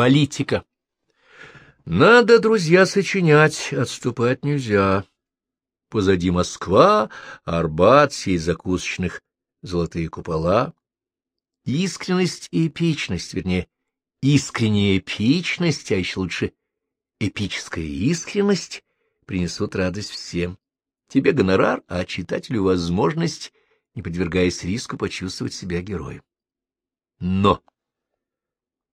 Политика. Надо, друзья, сочинять, отступать нельзя. Позади Москва, Арбат, сей закусочных, золотые купола. Искренность и эпичность, вернее, искренняя эпичность, а еще лучше эпическая искренность принесут радость всем. Тебе гонорар, а читателю возможность, не подвергаясь риску, почувствовать себя героем. Но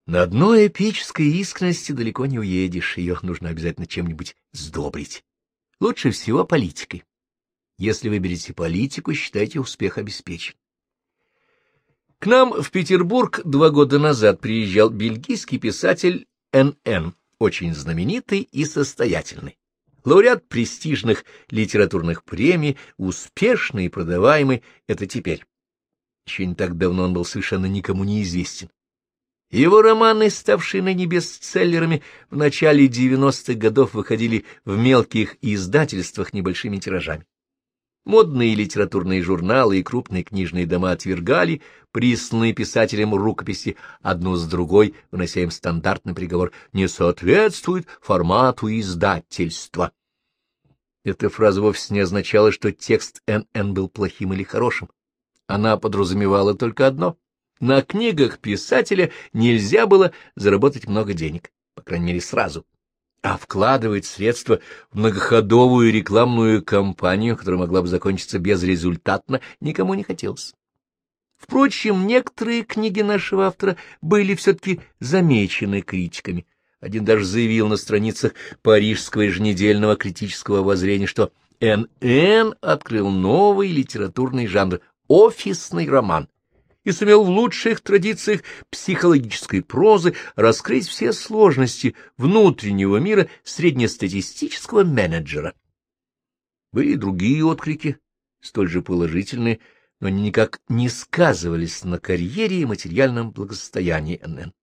на одной эпической искренности далеко не уедешь, ее нужно обязательно чем-нибудь сдобрить. Лучше всего политикой. Если выберете политику, считайте, успех обеспечен. К нам в Петербург два года назад приезжал бельгийский писатель Н.Н., очень знаменитый и состоятельный. Лауреат престижных литературных премий, успешный и продаваемый — это теперь. Еще не так давно он был совершенно никому не известен. Его романы, ставшие ныне бестселлерами, в начале 90-х годов выходили в мелких издательствах небольшими тиражами. Модные литературные журналы и крупные книжные дома отвергали присланные писателям рукописи одну с другой, вынося им стандартный приговор «не соответствует формату издательства». Эта фраза вовсе не означала, что текст НН был плохим или хорошим. Она подразумевала только одно — на книгах писателя нельзя было заработать много денег, по крайней мере, сразу. А вкладывать средства в многоходовую рекламную кампанию, которая могла бы закончиться безрезультатно, никому не хотелось. Впрочем, некоторые книги нашего автора были все-таки замечены критиками. Один даже заявил на страницах парижского еженедельного критического обозрения, что Н.Н. открыл новый литературный жанр — офисный роман и сумел в лучших традициях психологической прозы раскрыть все сложности внутреннего мира среднестатистического менеджера. Были и другие отклики, столь же положительные, но они никак не сказывались на карьере и материальном благосостоянии НН.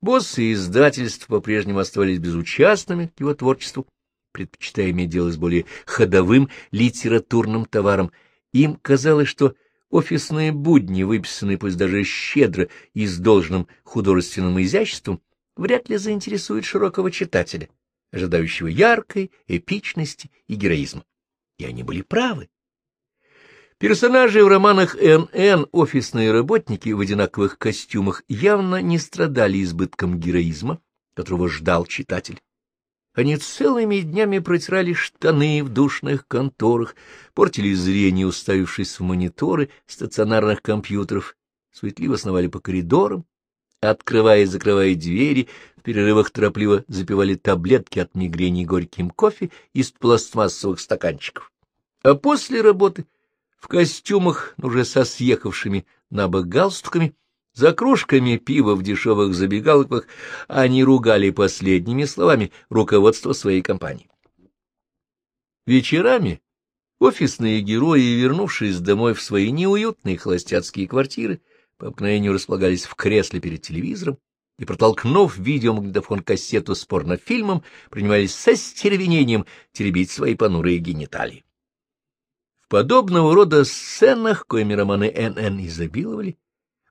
Боссы издательств по-прежнему оставались безучастными к его творчеству, предпочитая иметь дело с более ходовым литературным товаром. Им казалось, что Офисные будни, выписанные пусть даже щедро и с должным художественным изяществом, вряд ли заинтересуют широкого читателя, ожидающего яркой эпичности и героизма. И они были правы. Персонажи в романах Н.Н. офисные работники в одинаковых костюмах явно не страдали избытком героизма, которого ждал читатель. Они целыми днями протирали штаны в душных конторах, портили зрение, уставившись в мониторы стационарных компьютеров, суетливо сновали по коридорам, открывая и закрывая двери, в перерывах торопливо запивали таблетки от мигрени горьким кофе из пластмассовых стаканчиков. А после работы в костюмах, уже со съехавшими на галстуками, за кружками пива в дешевых забегалках они ругали последними словами руководство своей компании. Вечерами офисные герои, вернувшись домой в свои неуютные холостяцкие квартиры, по обыкновению располагались в кресле перед телевизором и, протолкнув видеомагнитофон кассету с порнофильмом, принимались со стервенением теребить свои понурые гениталии. В подобного рода сценах, коими романы Н.Н. изобиловали,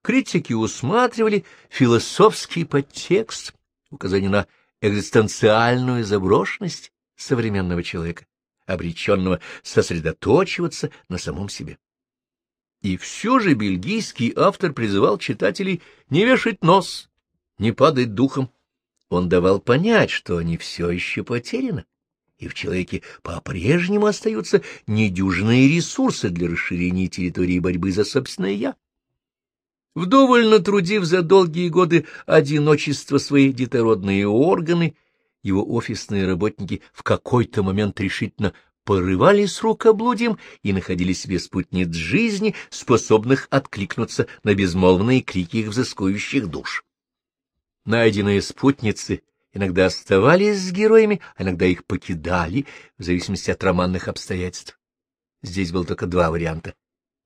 Критики усматривали философский подтекст, указание на экзистенциальную заброшенность современного человека, обреченного сосредоточиваться на самом себе. И все же бельгийский автор призывал читателей не вешать нос, не падать духом. Он давал понять, что они все еще потеряны, и в человеке по-прежнему остаются недюжные ресурсы для расширения территории борьбы за собственное «я». Вдоволь натрудив за долгие годы одиночества свои детородные органы, его офисные работники в какой-то момент решительно порывались рукоблудием и находили себе спутниц жизни, способных откликнуться на безмолвные крики их взыскующих душ. Найденные спутницы иногда оставались с героями, а иногда их покидали, в зависимости от романных обстоятельств. Здесь было только два варианта,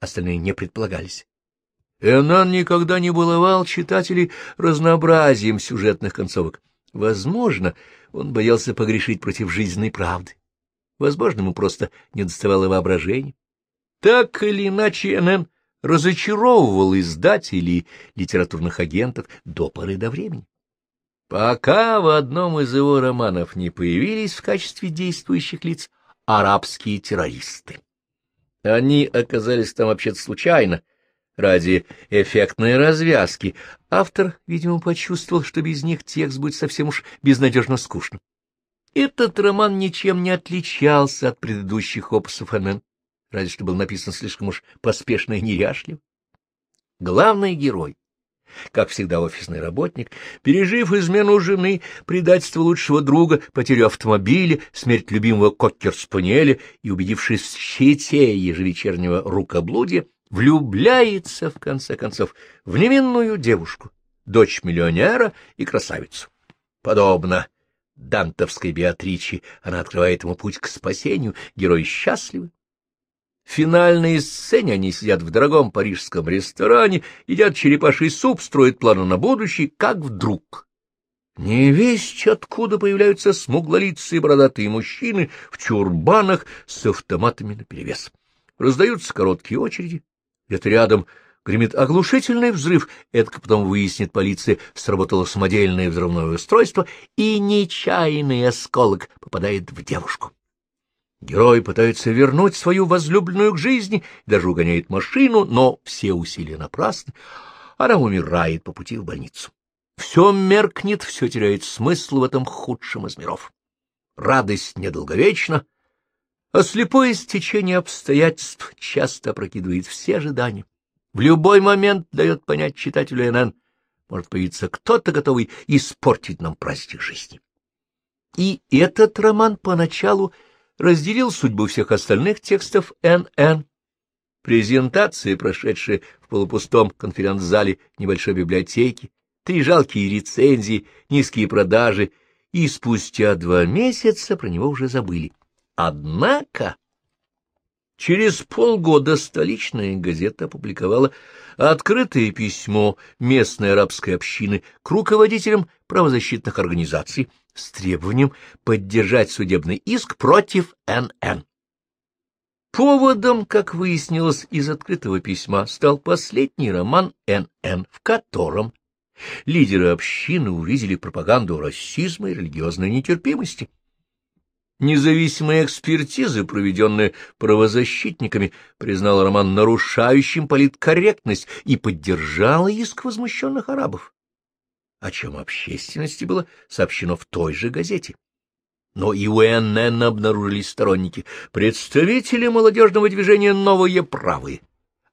остальные не предполагались. Энан никогда не баловал читателей разнообразием сюжетных концовок. Возможно, он боялся погрешить против жизненной правды. Возможно, ему просто не доставало воображения. Так или иначе, Энн разочаровывал издателей литературных агентов до поры до времени. пока в одном из его романов не появились в качестве действующих лиц арабские террористы. Они оказались там вообще-то случайно, ради эффектной развязки. Автор, видимо, почувствовал, что без них текст будет совсем уж безнадежно скучным. Этот роман ничем не отличался от предыдущих опусов НН, разве что был написан слишком уж поспешно и неряшливо. Главный герой, как всегда офисный работник, пережив измену жены, предательство лучшего друга, потерю автомобиля, смерть любимого коккер-спаниеля и убедившись в щите ежевечернего рукоблудия, влюбляется, в конце концов, в невинную девушку, дочь миллионера и красавицу. Подобно дантовской Беатриче, она открывает ему путь к спасению, герой счастливы. В финальной сцене они сидят в дорогом парижском ресторане, едят черепаший суп, строят планы на будущее, как вдруг. Не весть откуда появляются смуглолицые бородатые мужчины в чурбанах с автоматами наперевес. Раздаются короткие очереди, где-то рядом гремит оглушительный взрыв, это потом выяснит полиция, сработало самодельное взрывное устройство, и нечаянный осколок попадает в девушку. Герой пытается вернуть свою возлюбленную к жизни, даже угоняет машину, но все усилия напрасны. Она умирает по пути в больницу. Все меркнет, все теряет смысл в этом худшем из миров. Радость недолговечна, а слепое стечение обстоятельств часто опрокидывает все ожидания. В любой момент дает понять читателю НН, может появиться кто-то, готовый испортить нам праздник жизни. И этот роман поначалу разделил судьбу всех остальных текстов НН. Презентации, прошедшие в полупустом конференц-зале небольшой библиотеки, три жалкие рецензии, низкие продажи, и спустя два месяца про него уже забыли. Однако через полгода столичная газета опубликовала открытое письмо местной арабской общины к руководителям правозащитных организаций с требованием поддержать судебный иск против НН. Поводом, как выяснилось из открытого письма, стал последний роман НН, в котором лидеры общины увидели пропаганду расизма и религиозной нетерпимости. Независимая экспертиза, проведенная правозащитниками, признала роман нарушающим политкорректность и поддержала иск возмущенных арабов, о чем общественности было сообщено в той же газете. Но и у НН обнаружились сторонники, представители молодежного движения «Новые правые».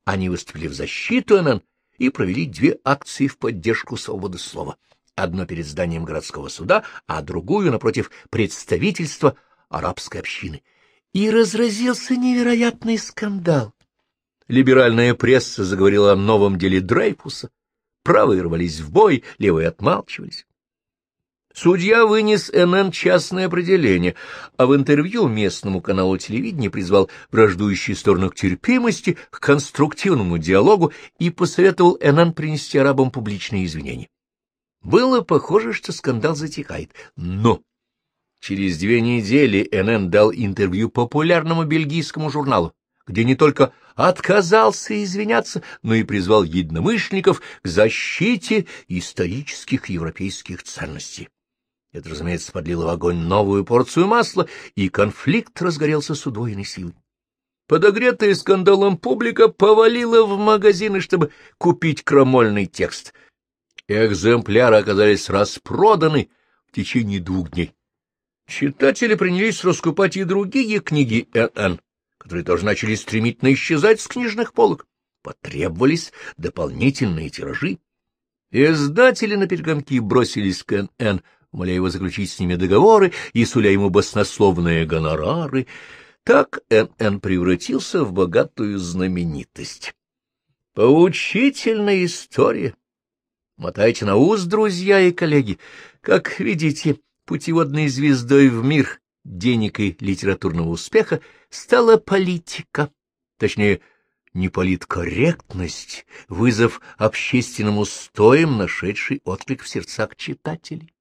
Они выступили в защиту НН и провели две акции в поддержку свободы слова. Одно перед зданием городского суда, а другую напротив представительства арабской общины. И разразился невероятный скандал. Либеральная пресса заговорила о новом деле Дрейфуса. Правые рвались в бой, левые отмалчивались. Судья вынес НН частное определение, а в интервью местному каналу телевидения призвал враждующие стороны к терпимости, к конструктивному диалогу и посоветовал НН принести арабам публичные извинения. Было похоже, что скандал затихает, но Через две недели НН дал интервью популярному бельгийскому журналу, где не только отказался извиняться, но и призвал единомышленников к защите исторических европейских ценностей. Это, разумеется, подлило в огонь новую порцию масла, и конфликт разгорелся с удвоенной силой. Подогретая скандалом публика повалила в магазины, чтобы купить крамольный текст. Экземпляры оказались распроданы в течение двух дней. Читатели принялись раскупать и другие книги Н.Н., которые тоже начали стремительно исчезать с книжных полок. Потребовались дополнительные тиражи. Издатели на перегонки бросились к Н.Н., умоляя его заключить с ними договоры и суля ему баснословные гонорары. Так Н.Н. превратился в богатую знаменитость. Поучительная история. Мотайте на ус, друзья и коллеги. Как видите, путеводной звездой в мир денег и литературного успеха стала политика, точнее, не политкорректность, вызов общественным устоям, нашедший отклик в сердцах читателей.